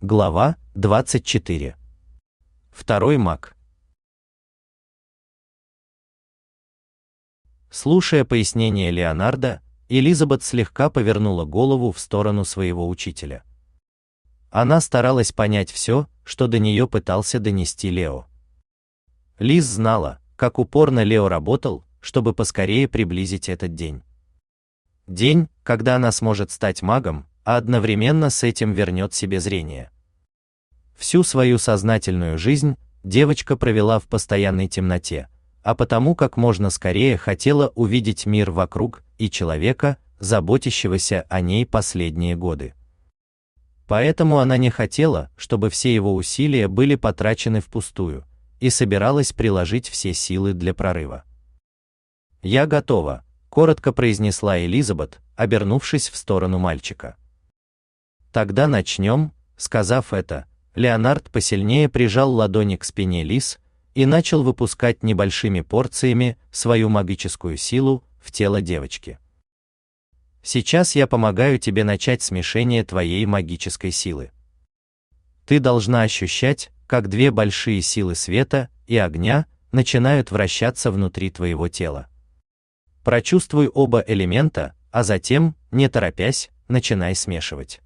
Глава 24. Второй маг. Слушая пояснение Леонардо, Элизабет слегка повернула голову в сторону своего учителя. Она старалась понять все, что до нее пытался донести Лео. Лиз знала, как упорно Лео работал, чтобы поскорее приблизить этот день. День, когда она сможет стать магом, а одновременно с этим вернет себе зрение. Всю свою сознательную жизнь девочка провела в постоянной темноте, а потому как можно скорее хотела увидеть мир вокруг и человека, заботящегося о ней последние годы. Поэтому она не хотела, чтобы все его усилия были потрачены впустую, и собиралась приложить все силы для прорыва. «Я готова», — коротко произнесла Элизабет, обернувшись в сторону мальчика. Тогда начнем, сказав это, Леонард посильнее прижал ладони к спине Лис и начал выпускать небольшими порциями свою магическую силу в тело девочки. Сейчас я помогаю тебе начать смешение твоей магической силы. Ты должна ощущать, как две большие силы света и огня начинают вращаться внутри твоего тела. Прочувствуй оба элемента, а затем, не торопясь, начинай смешивать.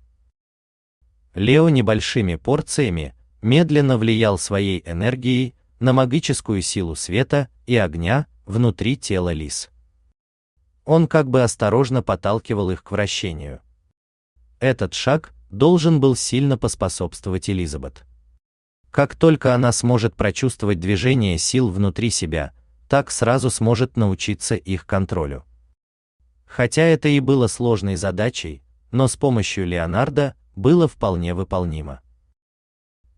Лео небольшими порциями медленно влиял своей энергией на магическую силу света и огня внутри тела лис. Он как бы осторожно подталкивал их к вращению. Этот шаг должен был сильно поспособствовать Элизабет. Как только она сможет прочувствовать движение сил внутри себя, так сразу сможет научиться их контролю. Хотя это и было сложной задачей, но с помощью Леонардо было вполне выполнимо.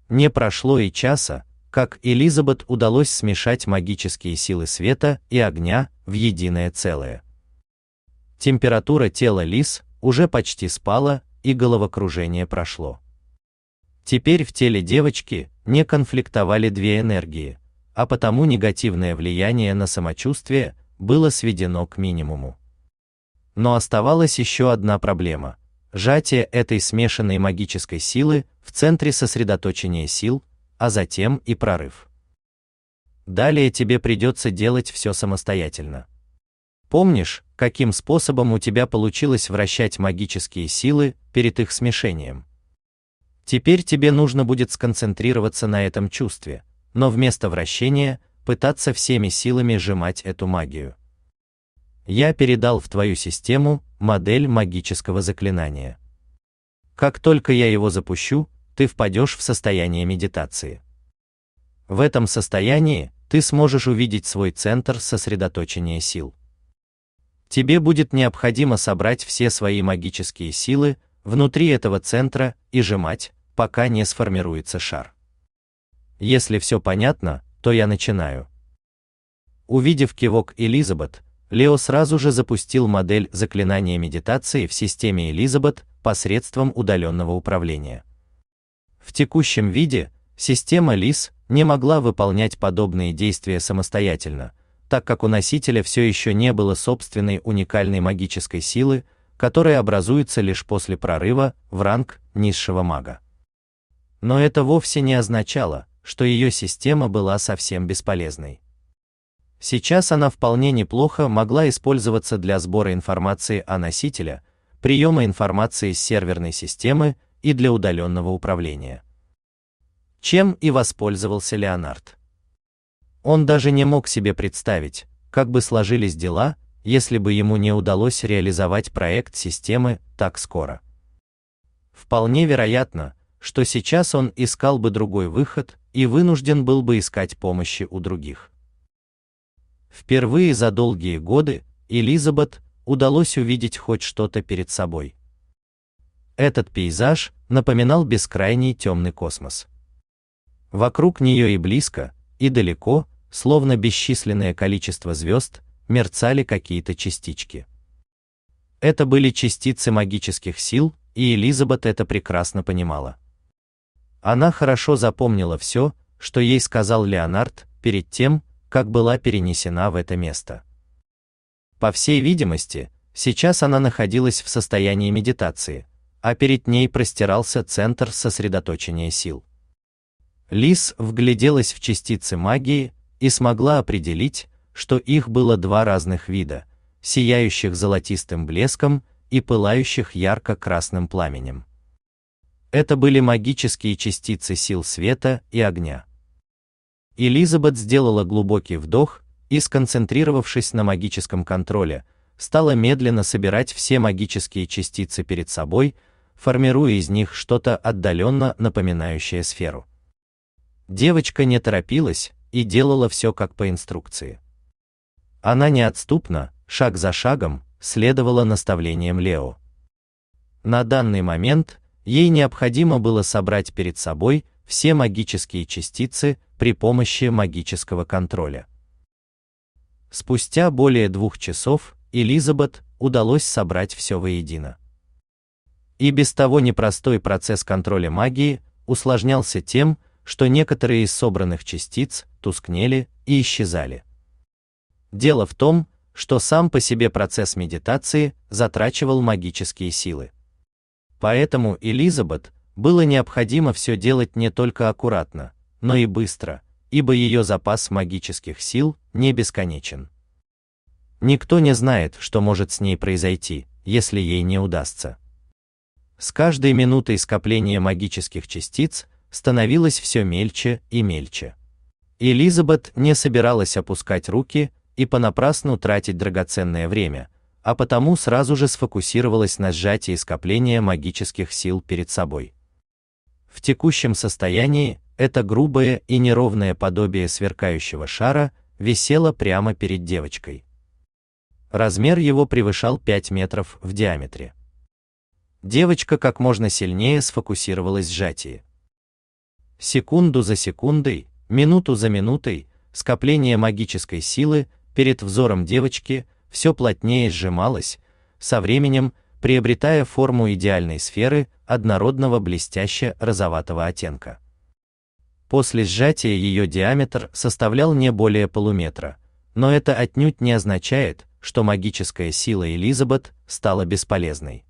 Не прошло и часа, как Элизабет удалось смешать магические силы света и огня в единое целое. Температура тела Лис уже почти спала, и головокружение прошло. Теперь в теле девочки не конфликтовали две энергии, а потому негативное влияние на самочувствие было сведено к минимуму. Но оставалась еще одна проблема сжатие этой смешанной магической силы в центре сосредоточения сил, а затем и прорыв. Далее тебе придется делать все самостоятельно. Помнишь, каким способом у тебя получилось вращать магические силы перед их смешением? Теперь тебе нужно будет сконцентрироваться на этом чувстве, но вместо вращения пытаться всеми силами сжимать эту магию я передал в твою систему модель магического заклинания. Как только я его запущу, ты впадешь в состояние медитации. В этом состоянии ты сможешь увидеть свой центр сосредоточения сил. Тебе будет необходимо собрать все свои магические силы внутри этого центра и сжимать, пока не сформируется шар. Если все понятно, то я начинаю. Увидев кивок Элизабет, Лео сразу же запустил модель заклинания медитации в системе Элизабет посредством удаленного управления. В текущем виде система LIS не могла выполнять подобные действия самостоятельно, так как у носителя все еще не было собственной уникальной магической силы, которая образуется лишь после прорыва в ранг низшего мага. Но это вовсе не означало, что ее система была совсем бесполезной. Сейчас она вполне неплохо могла использоваться для сбора информации о носителе, приема информации с серверной системы и для удаленного управления. Чем и воспользовался Леонард. Он даже не мог себе представить, как бы сложились дела, если бы ему не удалось реализовать проект системы так скоро. Вполне вероятно, что сейчас он искал бы другой выход и вынужден был бы искать помощи у других. Впервые за долгие годы Элизабет удалось увидеть хоть что-то перед собой. Этот пейзаж напоминал бескрайний темный космос. Вокруг нее и близко, и далеко, словно бесчисленное количество звезд, мерцали какие-то частички. Это были частицы магических сил, и Элизабет это прекрасно понимала. Она хорошо запомнила все, что ей сказал Леонард перед тем, как была перенесена в это место. По всей видимости, сейчас она находилась в состоянии медитации, а перед ней простирался центр сосредоточения сил. Лис вгляделась в частицы магии и смогла определить, что их было два разных вида, сияющих золотистым блеском и пылающих ярко-красным пламенем. Это были магические частицы сил света и огня. Элизабет сделала глубокий вдох и, сконцентрировавшись на магическом контроле, стала медленно собирать все магические частицы перед собой, формируя из них что-то отдаленно напоминающее сферу. Девочка не торопилась и делала все как по инструкции. Она неотступно, шаг за шагом, следовала наставлениям Лео. На данный момент ей необходимо было собрать перед собой все магические частицы при помощи магического контроля. Спустя более двух часов Элизабет удалось собрать все воедино. И без того непростой процесс контроля магии усложнялся тем, что некоторые из собранных частиц тускнели и исчезали. Дело в том, что сам по себе процесс медитации затрачивал магические силы. Поэтому Элизабет было необходимо все делать не только аккуратно, но и быстро, ибо ее запас магических сил не бесконечен. Никто не знает, что может с ней произойти, если ей не удастся. С каждой минутой скопление магических частиц становилось все мельче и мельче. Элизабет не собиралась опускать руки и понапрасну тратить драгоценное время, а потому сразу же сфокусировалась на сжатии скопления магических сил перед собой. В текущем состоянии это грубое и неровное подобие сверкающего шара висело прямо перед девочкой. Размер его превышал 5 метров в диаметре. Девочка как можно сильнее сфокусировалась в сжатии. Секунду за секундой, минуту за минутой, скопление магической силы перед взором девочки все плотнее сжималось, со временем приобретая форму идеальной сферы однородного блестяще-розоватого оттенка. После сжатия ее диаметр составлял не более полуметра, но это отнюдь не означает, что магическая сила Элизабет стала бесполезной.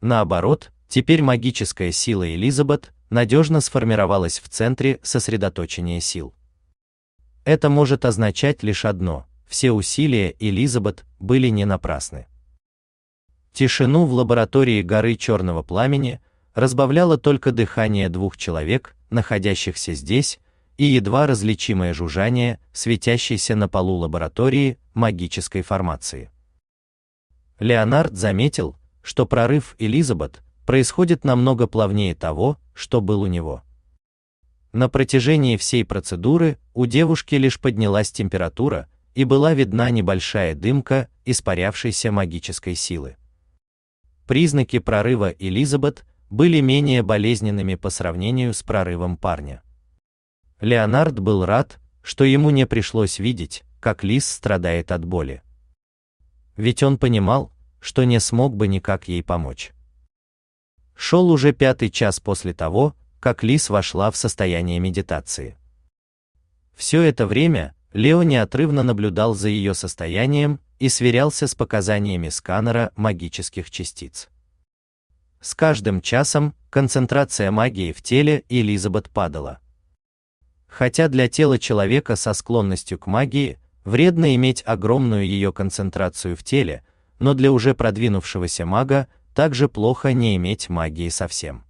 Наоборот, теперь магическая сила Элизабет надежно сформировалась в центре сосредоточения сил. Это может означать лишь одно: все усилия Элизабет были не напрасны. Тишину в лаборатории горы черного пламени разбавляло только дыхание двух человек, находящихся здесь, и едва различимое жужжание, светящееся на полу лаборатории магической формации. Леонард заметил, что прорыв Элизабет происходит намного плавнее того, что был у него. На протяжении всей процедуры у девушки лишь поднялась температура, и была видна небольшая дымка испарявшейся магической силы. Признаки прорыва Элизабет были менее болезненными по сравнению с прорывом парня. Леонард был рад, что ему не пришлось видеть, как Лис страдает от боли. Ведь он понимал, что не смог бы никак ей помочь. Шел уже пятый час после того, как Лис вошла в состояние медитации. Все это время Лео неотрывно наблюдал за ее состоянием и сверялся с показаниями сканера магических частиц. С каждым часом концентрация магии в теле Элизабет падала. Хотя для тела человека со склонностью к магии вредно иметь огромную ее концентрацию в теле, но для уже продвинувшегося мага также плохо не иметь магии совсем.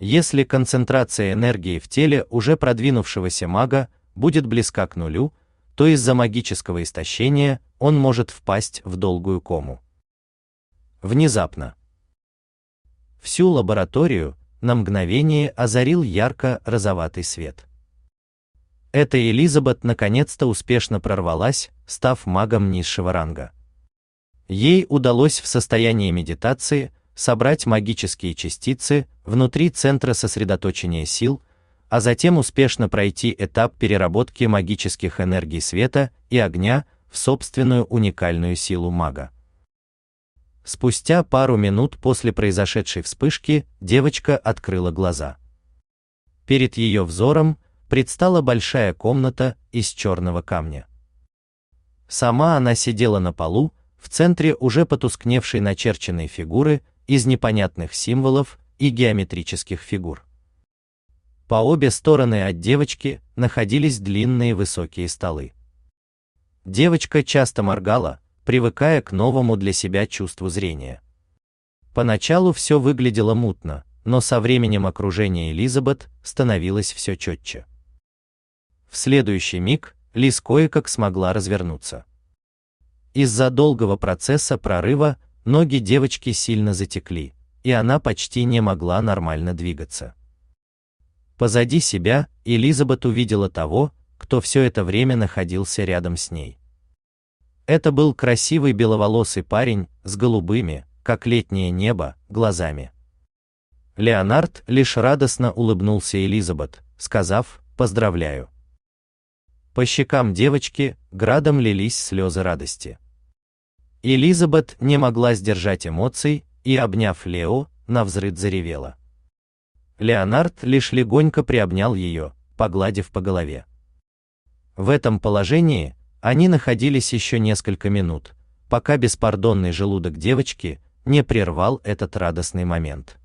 Если концентрация энергии в теле уже продвинувшегося мага будет близка к нулю, то из-за магического истощения он может впасть в долгую кому. Внезапно. Всю лабораторию на мгновение озарил ярко-розоватый свет. Эта Элизабет наконец-то успешно прорвалась, став магом низшего ранга. Ей удалось в состоянии медитации собрать магические частицы внутри центра сосредоточения сил, а затем успешно пройти этап переработки магических энергий света и огня в собственную уникальную силу мага. Спустя пару минут после произошедшей вспышки девочка открыла глаза. Перед ее взором предстала большая комната из черного камня. Сама она сидела на полу, в центре уже потускневшей начерченной фигуры из непонятных символов и геометрических фигур. По обе стороны от девочки находились длинные высокие столы. Девочка часто моргала, привыкая к новому для себя чувству зрения. Поначалу все выглядело мутно, но со временем окружение Элизабет становилось все четче. В следующий миг Лиз кое-как смогла развернуться. Из-за долгого процесса прорыва ноги девочки сильно затекли, и она почти не могла нормально двигаться. Позади себя Элизабет увидела того, кто все это время находился рядом с ней. Это был красивый беловолосый парень с голубыми, как летнее небо, глазами. Леонард лишь радостно улыбнулся Элизабет, сказав «поздравляю». По щекам девочки градом лились слезы радости. Элизабет не могла сдержать эмоций и, обняв Лео, навзрыд заревела. Леонард лишь легонько приобнял ее, погладив по голове. В этом положении они находились еще несколько минут, пока беспардонный желудок девочки не прервал этот радостный момент.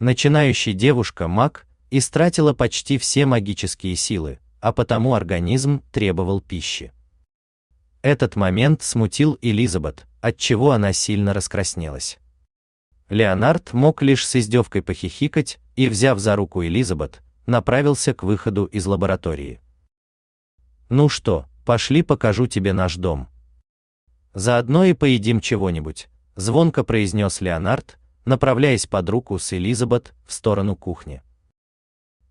Начинающий девушка маг истратила почти все магические силы, а потому организм требовал пищи. Этот момент смутил Элизабет, отчего она сильно раскраснелась. Леонард мог лишь с издевкой похихикать и, взяв за руку Элизабет, направился к выходу из лаборатории. Ну что, пошли покажу тебе наш дом. Заодно и поедим чего-нибудь, звонко произнес Леонард, направляясь под руку с Элизабет в сторону кухни.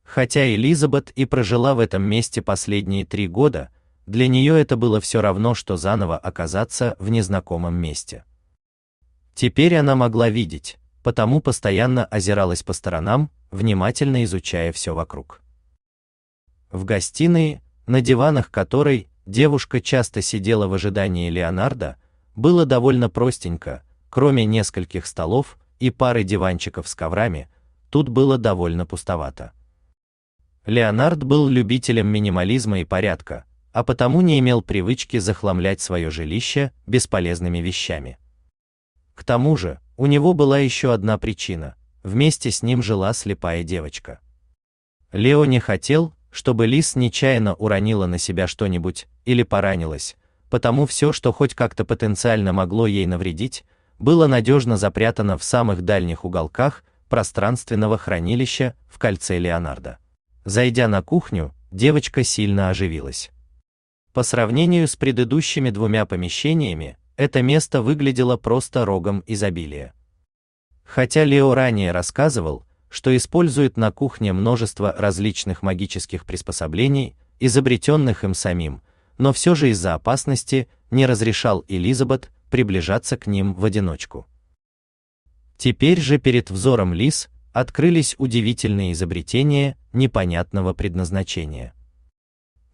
Хотя Элизабет и прожила в этом месте последние три года, для нее это было все равно, что заново оказаться в незнакомом месте. Теперь она могла видеть, потому постоянно озиралась по сторонам, внимательно изучая все вокруг. В гостиной, на диванах которой девушка часто сидела в ожидании Леонардо, было довольно простенько, кроме нескольких столов и пары диванчиков с коврами, тут было довольно пустовато. Леонард был любителем минимализма и порядка, а потому не имел привычки захламлять свое жилище бесполезными вещами. К тому же, у него была еще одна причина. Вместе с ним жила слепая девочка. Лео не хотел, чтобы Лис нечаянно уронила на себя что-нибудь или поранилась, потому все, что хоть как-то потенциально могло ей навредить, было надежно запрятано в самых дальних уголках пространственного хранилища в кольце Леонардо. Зайдя на кухню, девочка сильно оживилась. По сравнению с предыдущими двумя помещениями, это место выглядело просто рогом изобилия. Хотя Лео ранее рассказывал, что использует на кухне множество различных магических приспособлений, изобретенных им самим, но все же из-за опасности не разрешал Элизабет приближаться к ним в одиночку. Теперь же перед взором Лис открылись удивительные изобретения непонятного предназначения.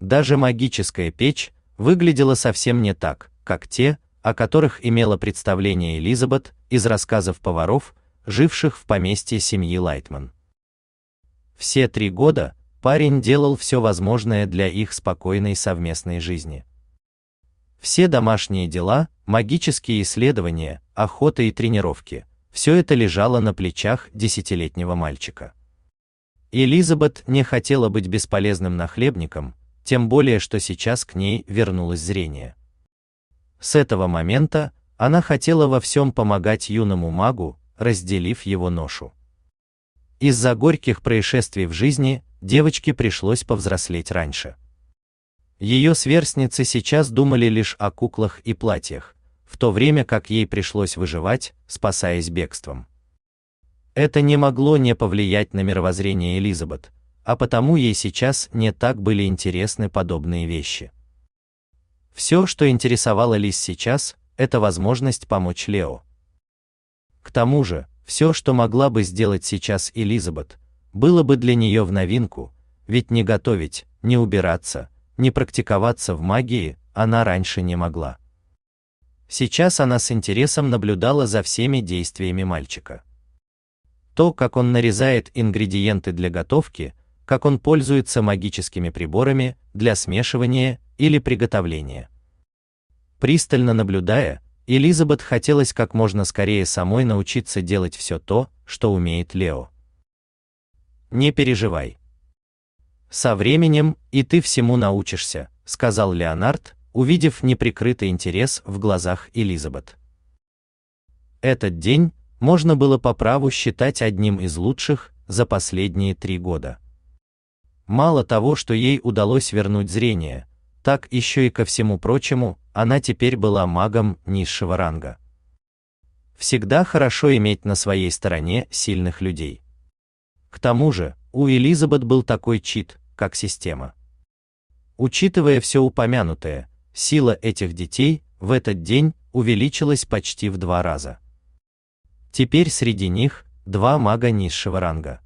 Даже магическая печь выглядела совсем не так, как те, о которых имела представление Элизабет из рассказов поваров, живших в поместье семьи Лайтман. Все три года парень делал все возможное для их спокойной совместной жизни. Все домашние дела, магические исследования, охота и тренировки – все это лежало на плечах десятилетнего мальчика. Элизабет не хотела быть бесполезным нахлебником, тем более что сейчас к ней вернулось зрение. С этого момента она хотела во всем помогать юному магу, разделив его ношу. Из-за горьких происшествий в жизни девочке пришлось повзрослеть раньше. Ее сверстницы сейчас думали лишь о куклах и платьях, в то время как ей пришлось выживать, спасаясь бегством. Это не могло не повлиять на мировоззрение Элизабет, а потому ей сейчас не так были интересны подобные вещи. Все, что интересовало Лиз сейчас, это возможность помочь Лео. К тому же, все, что могла бы сделать сейчас Элизабет, было бы для нее в новинку, ведь не готовить, не убираться, не практиковаться в магии она раньше не могла. Сейчас она с интересом наблюдала за всеми действиями мальчика. То, как он нарезает ингредиенты для готовки, как он пользуется магическими приборами для смешивания или приготовления. Пристально наблюдая, Элизабет хотелось как можно скорее самой научиться делать все то, что умеет Лео. Не переживай. Со временем и ты всему научишься, сказал Леонард, увидев неприкрытый интерес в глазах Элизабет. Этот день можно было по праву считать одним из лучших за последние три года. Мало того, что ей удалось вернуть зрение, так еще и ко всему прочему, она теперь была магом низшего ранга. Всегда хорошо иметь на своей стороне сильных людей. К тому же, у Элизабет был такой чит, как система. Учитывая все упомянутое, сила этих детей в этот день увеличилась почти в два раза. Теперь среди них два мага низшего ранга.